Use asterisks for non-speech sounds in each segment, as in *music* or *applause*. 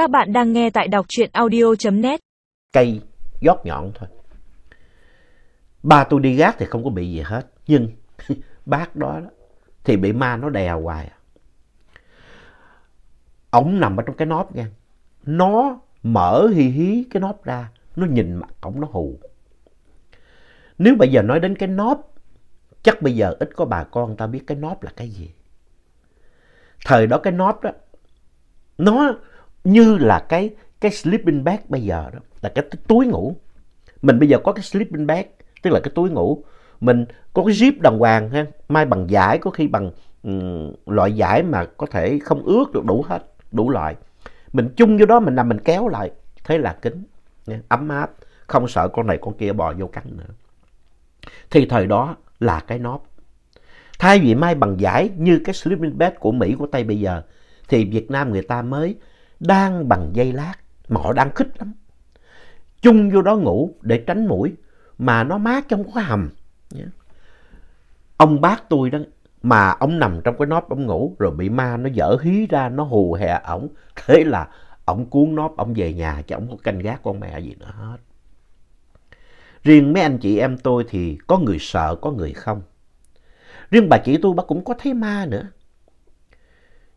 Các bạn đang nghe tại đọc truyện audio.net. Cây giót nhọn thôi. Ba tôi đi gác thì không có bị gì hết. Nhưng *laughs* bác đó, đó thì bị ma nó đè hoài. à. Ổng nằm ở trong cái nóp nha. Nó mở hí hí cái nóp ra. Nó nhìn mặt ổng nó hù. Nếu bây giờ nói đến cái nóp, chắc bây giờ ít có bà con ta biết cái nóp là cái gì. Thời đó cái nóp đó, nó như là cái cái sleeping bag bây giờ đó, là cái túi ngủ. Mình bây giờ có cái sleeping bag, tức là cái túi ngủ. Mình có cái zip đàng hoàng ha, mai bằng vải, có khi bằng um, loại vải mà có thể không ướt được đủ hết, đủ loại. Mình chung vô đó mình nằm mình kéo lại, thế là kín, nha, ấm áp, không sợ con này con kia bò vô cắn nữa. Thì thời đó là cái nóp. Thay vì may bằng vải như cái sleeping bag của Mỹ của Tây bây giờ, thì Việt Nam người ta mới đang bằng dây lát, mà họ đang khích lắm. Chung vô đó ngủ để tránh mũi, mà nó mát trong cái hầm. Ông bác tôi đó, mà ông nằm trong cái nóp ông ngủ, rồi bị ma nó dở hí ra, nó hù hè ổng. Thế là ổng cuốn nóp, ổng về nhà, chứ ổng có canh gác con mẹ gì nữa hết. Riêng mấy anh chị em tôi thì có người sợ, có người không. Riêng bà chị tôi bà cũng có thấy ma nữa.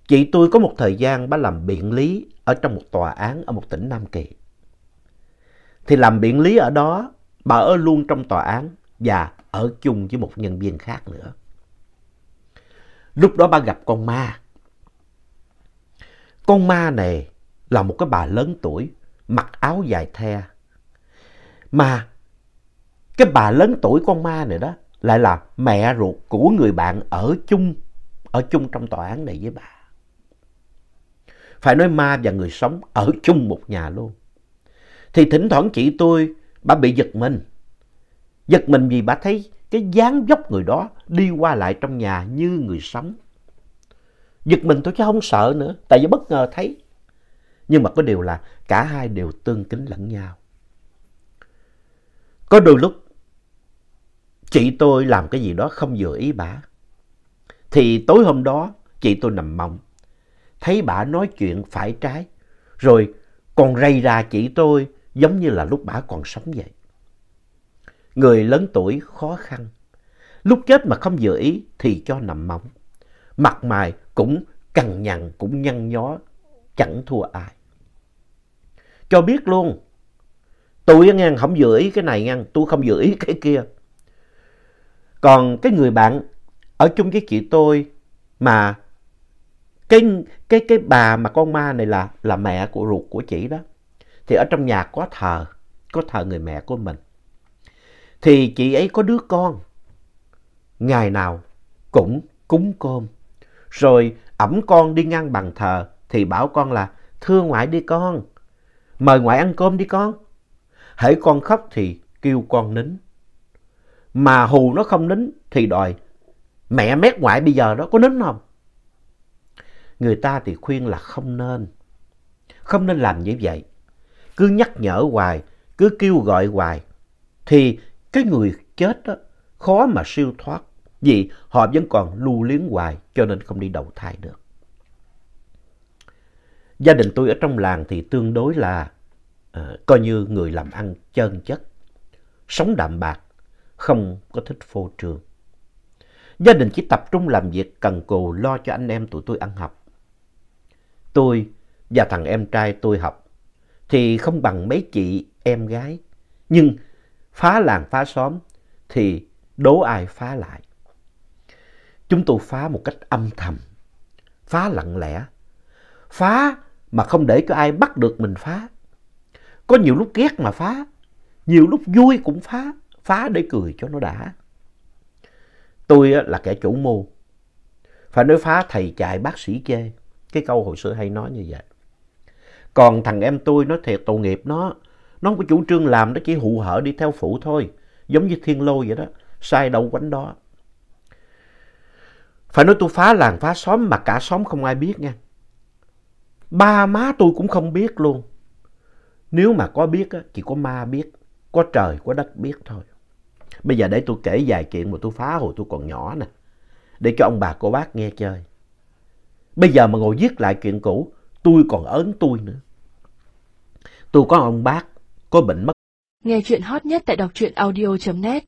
Chị tôi có một thời gian bà làm biện lý ở trong một tòa án ở một tỉnh Nam Kỳ. Thì làm biện lý ở đó, bà ở luôn trong tòa án và ở chung với một nhân viên khác nữa. Lúc đó bà gặp con ma. Con ma này là một cái bà lớn tuổi, mặc áo dài the. Mà cái bà lớn tuổi con ma này đó lại là mẹ ruột của người bạn ở chung, ở chung trong tòa án này với bà. Phải nói ma và người sống ở chung một nhà luôn. Thì thỉnh thoảng chị tôi, bà bị giật mình. Giật mình vì bà thấy cái dáng dốc người đó đi qua lại trong nhà như người sống. Giật mình tôi chứ không sợ nữa, tại vì bất ngờ thấy. Nhưng mà có điều là cả hai đều tương kính lẫn nhau. Có đôi lúc chị tôi làm cái gì đó không vừa ý bà. Thì tối hôm đó chị tôi nằm mộng, thấy bà nói chuyện phải trái, rồi còn rầy ra chị tôi giống như là lúc bà còn sống vậy. Người lớn tuổi khó khăn, lúc chết mà không vừa ý thì cho nằm móng. Mặt mày cũng cằn nhằn, cũng nhăn nhó, chẳng thua ai. Cho biết luôn, tôi nghe không vừa ý cái này nghe, tôi không vừa ý cái kia. Còn cái người bạn ở chung với chị tôi mà cái, cái, cái bà mà con ma này là, là mẹ của ruột của chị đó. Thì ở trong nhà có thờ, có thờ người mẹ của mình. Thì chị ấy có đứa con, ngày nào cũng cúng cơm. Rồi ẩm con đi ngang bàn thờ thì bảo con là thưa ngoại đi con, mời ngoại ăn cơm đi con. Hễ con khóc thì kêu con nín mà hù nó không nín thì đòi mẹ mét ngoại bây giờ đó có nín không? Người ta thì khuyên là không nên. Không nên làm như vậy. Cứ nhắc nhở hoài, cứ kêu gọi hoài. Thì cái người chết đó khó mà siêu thoát. Vì họ vẫn còn lưu luyến hoài cho nên không đi đầu thai được. Gia đình tôi ở trong làng thì tương đối là uh, coi như người làm ăn chân chất. Sống đạm bạc không có thích phô trương. Gia đình chỉ tập trung làm việc cần cù lo cho anh em tụi tôi ăn học. Tôi và thằng em trai tôi học thì không bằng mấy chị em gái. Nhưng phá làng phá xóm thì đố ai phá lại. Chúng tôi phá một cách âm thầm, phá lặng lẽ, phá mà không để cho ai bắt được mình phá. Có nhiều lúc ghét mà phá, nhiều lúc vui cũng phá phá để cười cho nó đã. Tôi là kẻ chủ mưu. Phải nói phá thầy chạy bác sĩ chê. Cái câu hồi xưa hay nói như vậy. Còn thằng em tôi nó thiệt tội nghiệp nó. Nó không có chủ trương làm, nó chỉ hụ hở đi theo phụ thôi. Giống như thiên lôi vậy đó. Sai đâu quánh đó. Phải nói tôi phá làng phá xóm mà cả xóm không ai biết nha. Ba má tôi cũng không biết luôn. Nếu mà có biết á, chỉ có ma biết. Có trời, có đất biết thôi. Bây giờ để tôi kể vài chuyện mà tôi phá hồi tôi còn nhỏ nè. Để cho ông bà cô bác nghe chơi. Bây giờ mà ngồi viết lại chuyện cũ, tôi còn ớn tôi nữa. Tôi có ông bác, có bệnh mất. Nghe chuyện hot nhất tại đọc audio.net